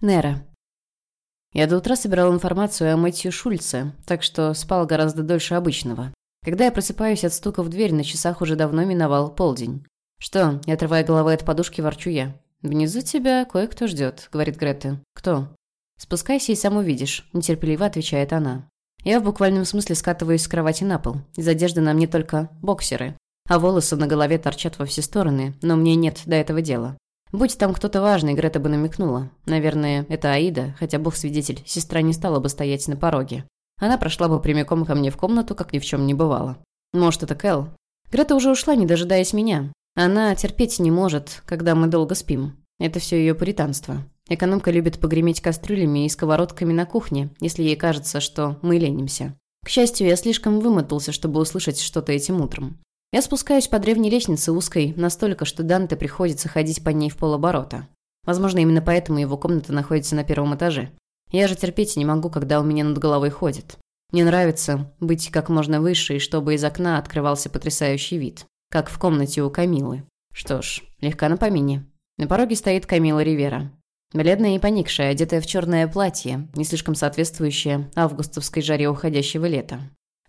Нера. Я до утра собирал информацию о Мэтью Шульце, так что спал гораздо дольше обычного. Когда я просыпаюсь от стука в дверь, на часах уже давно миновал полдень. «Что?» – не отрывая головы от подушки, ворчу я. «Внизу тебя кое-кто ждет», – говорит Грета. «Кто?» «Спускайся и сам увидишь», – нетерпеливо отвечает она. Я в буквальном смысле скатываюсь с кровати на пол. Из одежды на мне только боксеры. А волосы на голове торчат во все стороны, но мне нет до этого дела. Будь там кто-то важный, Грета бы намекнула. Наверное, это Аида, хотя бог свидетель, сестра не стала бы стоять на пороге. Она прошла бы прямиком ко мне в комнату, как ни в чем не бывало. Может, это Кэл? Грета уже ушла, не дожидаясь меня. Она терпеть не может, когда мы долго спим. Это все ее пуританство. Экономка любит погреметь кастрюлями и сковородками на кухне, если ей кажется, что мы ленимся. К счастью, я слишком вымотался, чтобы услышать что-то этим утром. Я спускаюсь по древней лестнице узкой настолько, что Данте приходится ходить по ней в полоборота. Возможно, именно поэтому его комната находится на первом этаже. Я же терпеть не могу, когда у меня над головой ходит. Мне нравится быть как можно выше, и чтобы из окна открывался потрясающий вид. Как в комнате у Камилы. Что ж, легка на помине. На пороге стоит Камила Ривера. Бледная и поникшая, одетая в черное платье, не слишком соответствующее августовской жаре уходящего лета.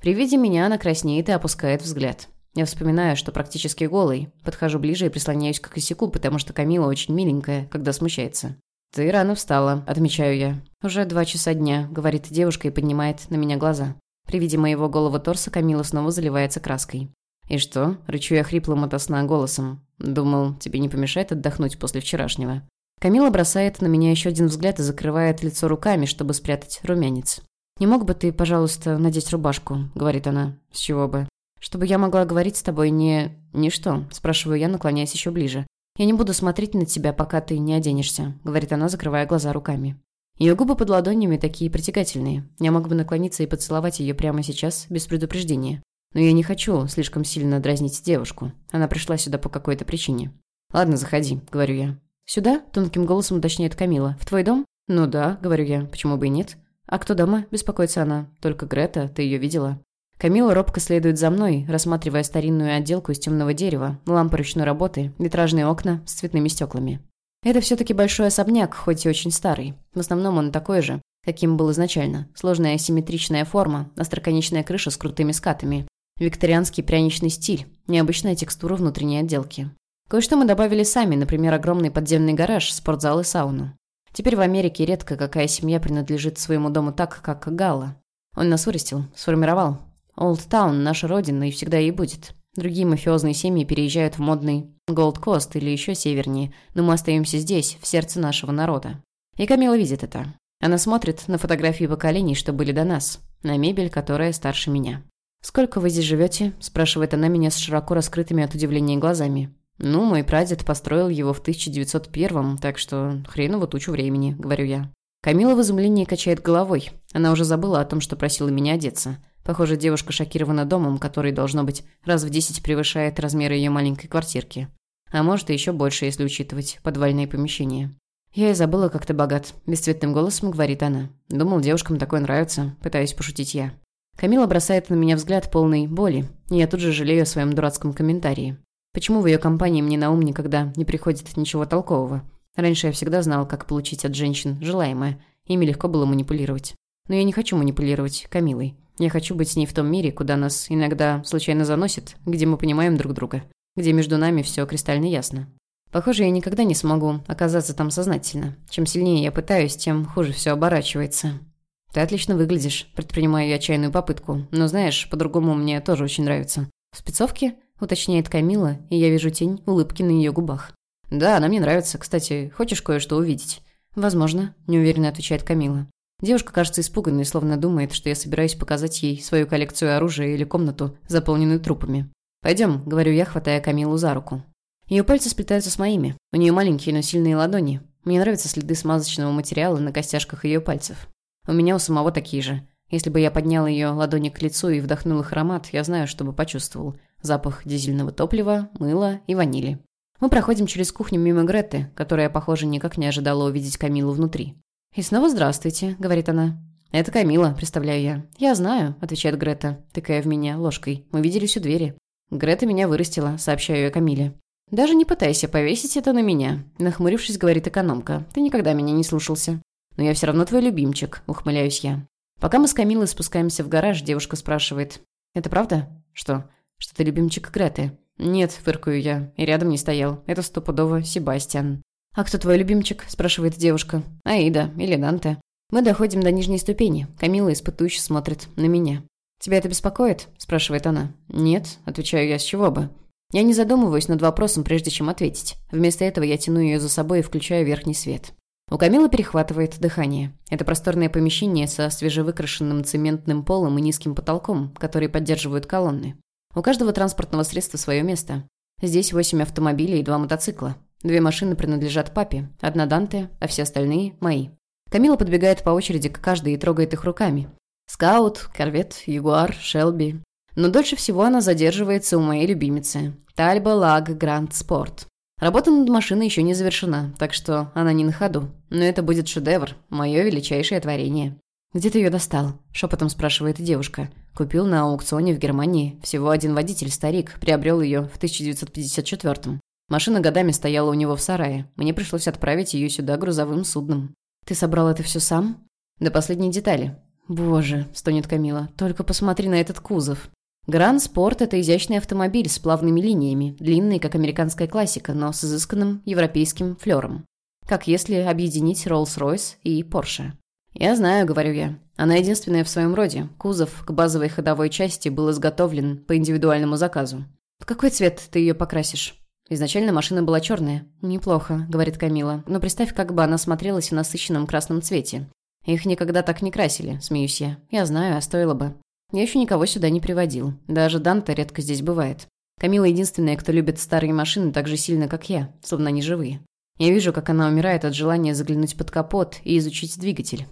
При виде меня она краснеет и опускает взгляд. Я вспоминаю, что практически голый. Подхожу ближе и прислоняюсь к косяку, потому что Камила очень миленькая, когда смущается. «Ты рано встала», – отмечаю я. «Уже два часа дня», – говорит девушка и поднимает на меня глаза. При виде моего голого торса Камила снова заливается краской. «И что?» – рычу я хриплым от сна голосом. «Думал, тебе не помешает отдохнуть после вчерашнего». Камила бросает на меня еще один взгляд и закрывает лицо руками, чтобы спрятать румянец. «Не мог бы ты, пожалуйста, надеть рубашку?» – говорит она. «С чего бы?» «Чтобы я могла говорить с тобой не... не что?» – спрашиваю я, наклоняясь еще ближе. «Я не буду смотреть на тебя, пока ты не оденешься», – говорит она, закрывая глаза руками. Ее губы под ладонями такие притягательные. Я мог бы наклониться и поцеловать ее прямо сейчас, без предупреждения. Но я не хочу слишком сильно дразнить девушку. Она пришла сюда по какой-то причине. «Ладно, заходи», – говорю я. «Сюда?» – тонким голосом уточняет Камила. «В твой дом?» «Ну да», – говорю я. «Почему бы и нет?» «А кто дома?» – беспокоится она. «Только Грета, ты ее видела?» Камила робко следует за мной, рассматривая старинную отделку из темного дерева, лампы ручной работы, витражные окна с цветными стеклами. Это все-таки большой особняк, хоть и очень старый. В основном он такой же, каким был изначально. Сложная асимметричная форма, остроконечная крыша с крутыми скатами. Викторианский пряничный стиль, необычная текстура внутренней отделки. Кое-что мы добавили сами, например, огромный подземный гараж, спортзал и сауну. Теперь в Америке редко какая семья принадлежит своему дому так, как Галло. Он нас вырастил, сформировал, Олдтаун – наша родина и всегда ей будет. Другие мафиозные семьи переезжают в модный Голд-Кост или еще севернее, но мы остаемся здесь, в сердце нашего народа. И Камила видит это. Она смотрит на фотографии поколений, что были до нас, на мебель, которая старше меня. «Сколько вы здесь живете?» – спрашивает она меня с широко раскрытыми от удивления глазами. «Ну, мой прадед построил его в 1901-м, так что хренову тучу времени», – говорю я. Камила в изумлении качает головой. Она уже забыла о том, что просила меня одеться. Похоже, девушка шокирована домом, который, должно быть, раз в десять превышает размеры ее маленькой квартирки. А может, и еще больше, если учитывать подвальные помещения. «Я и забыла, как ты богат», – бесцветным голосом говорит она. «Думал, девушкам такое нравится», – пытаюсь пошутить я. Камила бросает на меня взгляд полный боли, и я тут же жалею о своем дурацком комментарии. Почему в ее компании мне на ум никогда не приходит ничего толкового? Раньше я всегда знал, как получить от женщин желаемое. Ими легко было манипулировать. Но я не хочу манипулировать Камилой. Я хочу быть с ней в том мире, куда нас иногда случайно заносит, где мы понимаем друг друга, где между нами все кристально ясно. Похоже, я никогда не смогу оказаться там сознательно. Чем сильнее я пытаюсь, тем хуже все оборачивается. Ты отлично выглядишь, предпринимаю я отчаянную попытку. Но знаешь, по-другому мне тоже очень нравится. В спецовке? Уточняет Камила, и я вижу тень улыбки на ее губах. Да, она мне нравится. Кстати, хочешь кое-что увидеть? Возможно, неуверенно отвечает Камила. Девушка кажется испуганной, словно думает, что я собираюсь показать ей свою коллекцию оружия или комнату, заполненную трупами. «Пойдем», — говорю я, хватая Камилу за руку. Ее пальцы сплетаются с моими. У нее маленькие, но сильные ладони. Мне нравятся следы смазочного материала на костяшках ее пальцев. У меня у самого такие же. Если бы я поднял ее ладони к лицу и вдохнул их аромат, я знаю, что бы почувствовал. Запах дизельного топлива, мыла и ванили. Мы проходим через кухню мимо Греты, которая, похоже, никак не ожидала увидеть Камилу внутри. «И снова здравствуйте», — говорит она. «Это Камила», — представляю я. «Я знаю», — отвечает Грета, тыкая в меня ложкой. «Мы виделись у двери». «Грета меня вырастила», — сообщаю я Камиле. «Даже не пытайся повесить это на меня», — нахмурившись, говорит экономка. «Ты никогда меня не слушался». «Но я все равно твой любимчик», — ухмыляюсь я. Пока мы с Камилой спускаемся в гараж, девушка спрашивает. «Это правда?» «Что? Что ты любимчик Греты?» «Нет», — фыркаю я, и рядом не стоял. Это стопудово Себастьян. «А кто твой любимчик?» – спрашивает девушка. «Аида или Данте». Мы доходим до нижней ступени. Камила испытующе смотрит на меня. «Тебя это беспокоит?» – спрашивает она. «Нет», – отвечаю я, – «с чего бы?» Я не задумываюсь над вопросом, прежде чем ответить. Вместо этого я тяну ее за собой и включаю верхний свет. У Камилы перехватывает дыхание. Это просторное помещение со свежевыкрашенным цементным полом и низким потолком, которые поддерживают колонны. У каждого транспортного средства свое место. Здесь восемь автомобилей и два мотоцикла. Две машины принадлежат папе, одна Данте, а все остальные – мои. Камила подбегает по очереди к каждой и трогает их руками. Скаут, Корвет, Ягуар, Шелби. Но дольше всего она задерживается у моей любимицы – Тальба Лаг Гранд Спорт. Работа над машиной еще не завершена, так что она не на ходу. Но это будет шедевр, мое величайшее творение. «Где ты ее достал?» – шепотом спрашивает девушка. Купил на аукционе в Германии. Всего один водитель, старик, приобрел ее в 1954-м. Машина годами стояла у него в сарае. Мне пришлось отправить ее сюда грузовым судном. Ты собрал это все сам? До последней детали. Боже, стонет Камила, только посмотри на этот кузов. Гранд Спорт – это изящный автомобиль с плавными линиями, длинный, как американская классика, но с изысканным европейским флером. Как если объединить Rolls-Royce и Porsche. «Я знаю», — говорю я. Она единственная в своем роде. Кузов к базовой ходовой части был изготовлен по индивидуальному заказу. «В какой цвет ты ее покрасишь?» Изначально машина была черная. «Неплохо», — говорит Камила. «Но представь, как бы она смотрелась в насыщенном красном цвете. Их никогда так не красили», — смеюсь я. «Я знаю, а стоило бы». Я еще никого сюда не приводил. Даже Данте редко здесь бывает. Камила единственная, кто любит старые машины так же сильно, как я, словно они живые. Я вижу, как она умирает от желания заглянуть под капот и изучить двигатель.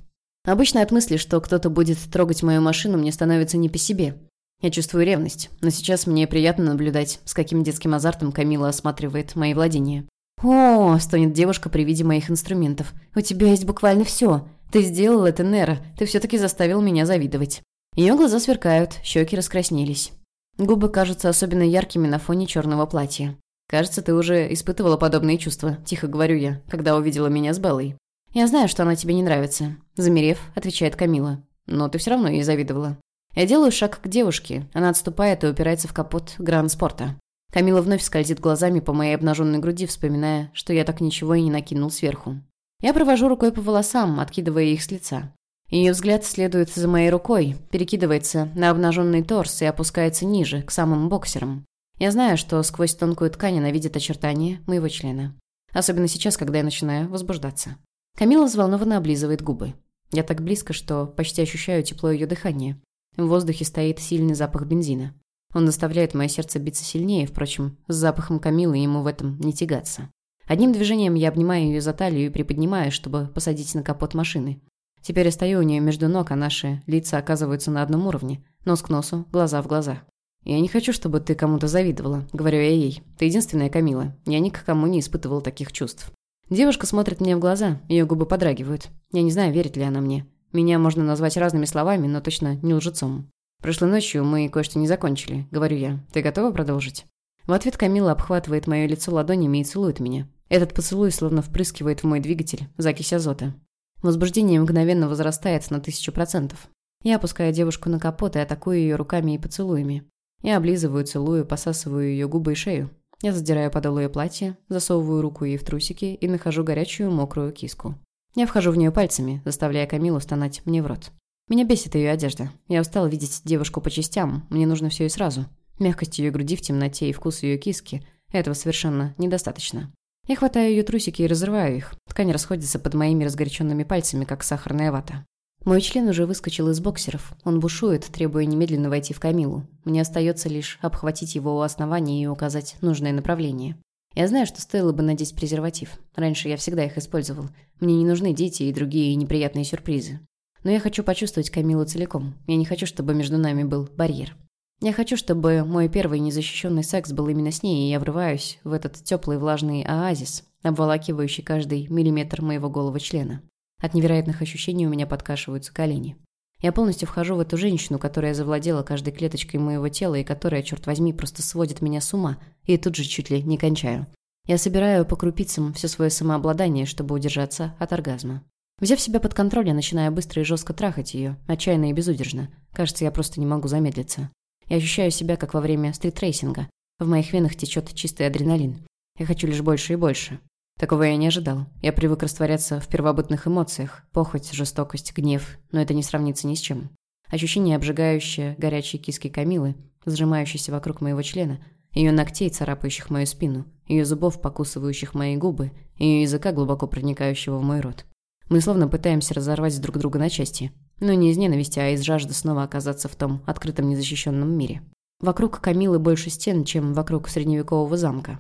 Обычно от мысли, что кто-то будет трогать мою машину, мне становится не по себе. Я чувствую ревность, но сейчас мне приятно наблюдать, с каким детским азартом Камила осматривает мои владения. «О!» – стонет девушка при виде моих инструментов. «У тебя есть буквально все. Ты сделал это, Нера. Ты все-таки заставил меня завидовать». Ее глаза сверкают, щеки раскраснелись. Губы кажутся особенно яркими на фоне черного платья. «Кажется, ты уже испытывала подобные чувства», – тихо говорю я, когда увидела меня с Беллой. «Я знаю, что она тебе не нравится», – замерев, отвечает Камила. «Но ты все равно ей завидовала». Я делаю шаг к девушке. Она отступает и упирается в капот Гранд-спорта. Камила вновь скользит глазами по моей обнаженной груди, вспоминая, что я так ничего и не накинул сверху. Я провожу рукой по волосам, откидывая их с лица. Ее взгляд следует за моей рукой, перекидывается на обнаженный торс и опускается ниже, к самым боксерам. Я знаю, что сквозь тонкую ткань она видит очертания моего члена. Особенно сейчас, когда я начинаю возбуждаться. Камила взволнованно облизывает губы. Я так близко, что почти ощущаю тепло ее дыхания. В воздухе стоит сильный запах бензина. Он заставляет мое сердце биться сильнее, впрочем, с запахом Камилы ему в этом не тягаться. Одним движением я обнимаю ее за талию и приподнимаю, чтобы посадить на капот машины. Теперь я стою у нее между ног, а наши лица оказываются на одном уровне. Нос к носу, глаза в глаза. «Я не хочу, чтобы ты кому-то завидовала», — говорю я ей. «Ты единственная Камила. Я ни к кому не испытывал таких чувств». Девушка смотрит мне в глаза, ее губы подрагивают. Я не знаю, верит ли она мне. Меня можно назвать разными словами, но точно не лжецом. Прошлой ночью мы кое-что не закончили, говорю я. Ты готова продолжить? В ответ Камила обхватывает мое лицо ладонями и целует меня. Этот поцелуй словно впрыскивает в мой двигатель закись азота. Возбуждение мгновенно возрастает на тысячу процентов. Я опускаю девушку на капот и атакую ее руками и поцелуями. Я облизываю, целую, посасываю ее губы и шею. Я задираю подол ее платья, засовываю руку ей в трусики и нахожу горячую мокрую киску. Я вхожу в нее пальцами, заставляя Камилу стонать мне в рот. Меня бесит ее одежда. Я устала видеть девушку по частям, мне нужно все и сразу. Мягкость ее груди в темноте и вкус ее киски – этого совершенно недостаточно. Я хватаю ее трусики и разрываю их. Ткань расходится под моими разгоряченными пальцами, как сахарная вата. Мой член уже выскочил из боксеров. Он бушует, требуя немедленно войти в Камилу. Мне остается лишь обхватить его у основания и указать нужное направление. Я знаю, что стоило бы надеть презерватив. Раньше я всегда их использовал. Мне не нужны дети и другие неприятные сюрпризы. Но я хочу почувствовать Камилу целиком. Я не хочу, чтобы между нами был барьер. Я хочу, чтобы мой первый незащищенный секс был именно с ней, и я врываюсь в этот теплый влажный оазис, обволакивающий каждый миллиметр моего голого члена. От невероятных ощущений у меня подкашиваются колени. Я полностью вхожу в эту женщину, которая завладела каждой клеточкой моего тела и которая, черт возьми, просто сводит меня с ума, и тут же чуть ли не кончаю. Я собираю по крупицам все свое самообладание, чтобы удержаться от оргазма. Взяв себя под контроль, я начинаю быстро и жестко трахать ее, отчаянно и безудержно. Кажется, я просто не могу замедлиться. Я ощущаю себя, как во время стритрейсинга. В моих венах течет чистый адреналин. Я хочу лишь больше и больше. Такого я не ожидал. Я привык растворяться в первобытных эмоциях. Похоть, жестокость, гнев. Но это не сравнится ни с чем. Ощущение обжигающее горячей киски Камилы, сжимающейся вокруг моего члена, ее ногтей, царапающих мою спину, ее зубов, покусывающих мои губы, ее языка, глубоко проникающего в мой рот. Мы словно пытаемся разорвать друг друга на части. Но не из ненависти, а из жажды снова оказаться в том открытом незащищенном мире. Вокруг Камилы больше стен, чем вокруг средневекового замка.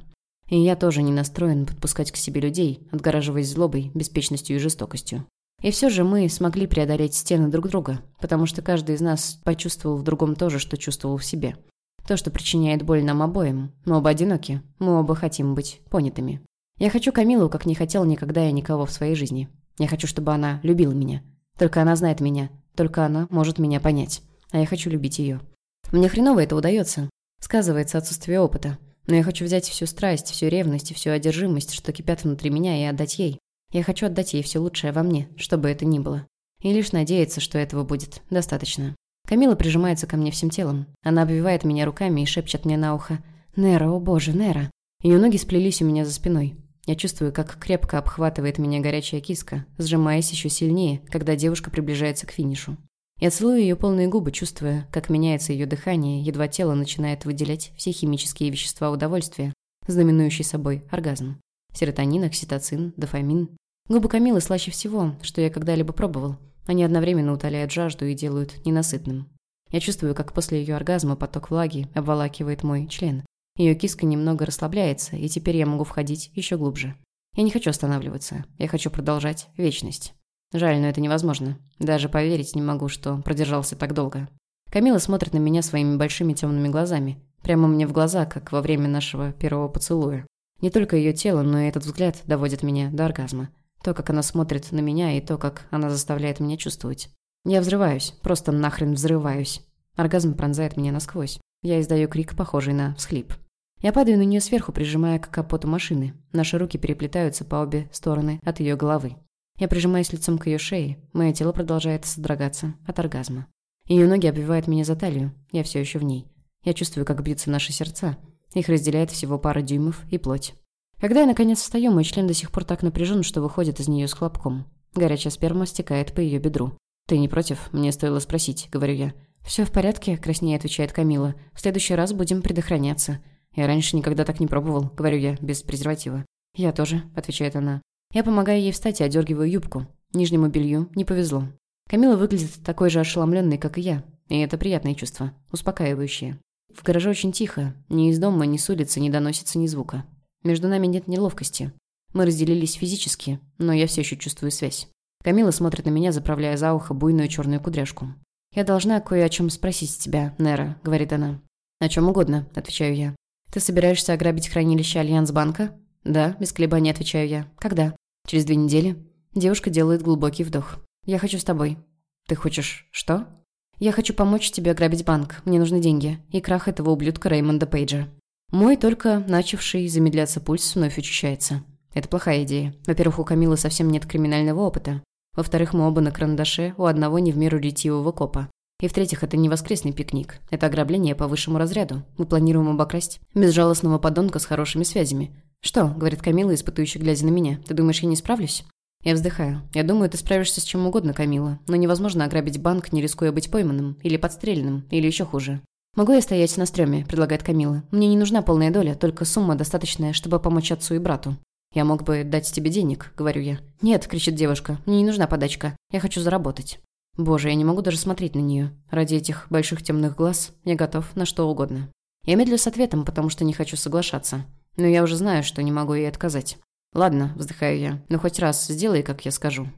И я тоже не настроен подпускать к себе людей, отгораживаясь злобой, беспечностью и жестокостью. И все же мы смогли преодолеть стены друг друга, потому что каждый из нас почувствовал в другом то же, что чувствовал в себе. То, что причиняет боль нам обоим. Мы оба одиноки, мы оба хотим быть понятыми. Я хочу Камилу, как не хотел никогда и никого в своей жизни. Я хочу, чтобы она любила меня. Только она знает меня, только она может меня понять. А я хочу любить ее. Мне хреново это удается. Сказывается отсутствие опыта. Но я хочу взять всю страсть, всю ревность и всю одержимость, что кипят внутри меня, и отдать ей. Я хочу отдать ей все лучшее во мне, что бы это ни было. И лишь надеяться, что этого будет достаточно. Камила прижимается ко мне всем телом. Она обвивает меня руками и шепчет мне на ухо. «Нера, о боже, Нера!» Ее ноги сплелись у меня за спиной. Я чувствую, как крепко обхватывает меня горячая киска, сжимаясь еще сильнее, когда девушка приближается к финишу. Я целую ее полные губы, чувствуя, как меняется ее дыхание, едва тело начинает выделять все химические вещества удовольствия, знаменующие собой оргазм. Серотонин, окситоцин, дофамин. Губы Камилы слаще всего, что я когда-либо пробовал. Они одновременно утоляют жажду и делают ненасытным. Я чувствую, как после ее оргазма поток влаги обволакивает мой член. Ее киска немного расслабляется, и теперь я могу входить еще глубже. Я не хочу останавливаться. Я хочу продолжать вечность. Жаль, но это невозможно. Даже поверить не могу, что продержался так долго. Камила смотрит на меня своими большими темными глазами. Прямо мне в глаза, как во время нашего первого поцелуя. Не только ее тело, но и этот взгляд доводит меня до оргазма. То, как она смотрит на меня, и то, как она заставляет меня чувствовать. Я взрываюсь, просто нахрен взрываюсь. Оргазм пронзает меня насквозь. Я издаю крик, похожий на всхлип. Я падаю на нее сверху, прижимая к капоту машины. Наши руки переплетаются по обе стороны от ее головы. Я прижимаюсь лицом к ее шее. Мое тело продолжает содрогаться от оргазма. Ее ноги обвивают меня за талию. Я все еще в ней. Я чувствую, как бьются наши сердца. Их разделяет всего пара дюймов и плоть. Когда я наконец встаю, мой член до сих пор так напряжен, что выходит из нее с хлопком. Горячая сперма стекает по ее бедру. «Ты не против?» Мне стоило спросить, говорю я. «Все в порядке», — краснее отвечает Камила. «В следующий раз будем предохраняться». «Я раньше никогда так не пробовал», — говорю я, без презерватива. «Я тоже», — отвечает она. Я помогаю ей встать и одергиваю юбку. Нижнему белью не повезло. Камила выглядит такой же ошеломленной, как и я. И это приятное чувство, успокаивающее. В гараже очень тихо. Ни из дома, ни с улицы не доносится ни звука. Между нами нет неловкости. Мы разделились физически, но я все еще чувствую связь. Камила смотрит на меня, заправляя за ухо буйную черную кудряшку. «Я должна кое о чем спросить тебя, Нера», — говорит она. «О чем угодно», — отвечаю я. «Ты собираешься ограбить хранилище Альянс-банка?» «Да», — без колебаний отвечаю я. «Когда?» «Через две недели». Девушка делает глубокий вдох. «Я хочу с тобой». «Ты хочешь что?» «Я хочу помочь тебе ограбить банк. Мне нужны деньги. И крах этого ублюдка Реймонда Пейджа». Мой только начавший замедляться пульс вновь учащается. Это плохая идея. Во-первых, у Камилы совсем нет криминального опыта. Во-вторых, мы оба на карандаше, у одного не в меру ретивого копа. И в-третьих, это не воскресный пикник. Это ограбление по высшему разряду. Мы планируем обокрасть безжалостного подонка с хорошими связями. «Что?» — говорит Камила, испытывающий глядя на меня. «Ты думаешь, я не справлюсь?» Я вздыхаю. Я думаю, ты справишься с чем угодно, Камила. Но невозможно ограбить банк, не рискуя быть пойманным, или подстреленным, или еще хуже. «Могу я стоять на стреме?» – предлагает Камила. «Мне не нужна полная доля, только сумма достаточная, чтобы помочь отцу и брату». «Я мог бы дать тебе денег», – говорю я. «Нет», – кричит девушка, – «мне не нужна подачка. Я хочу заработать». Боже, я не могу даже смотреть на нее. Ради этих больших темных глаз я готов на что угодно. Я медлю с ответом, потому что не хочу соглашаться. Но я уже знаю, что не могу ей отказать. «Ладно», — вздыхаю я, — «ну хоть раз сделай, как я скажу».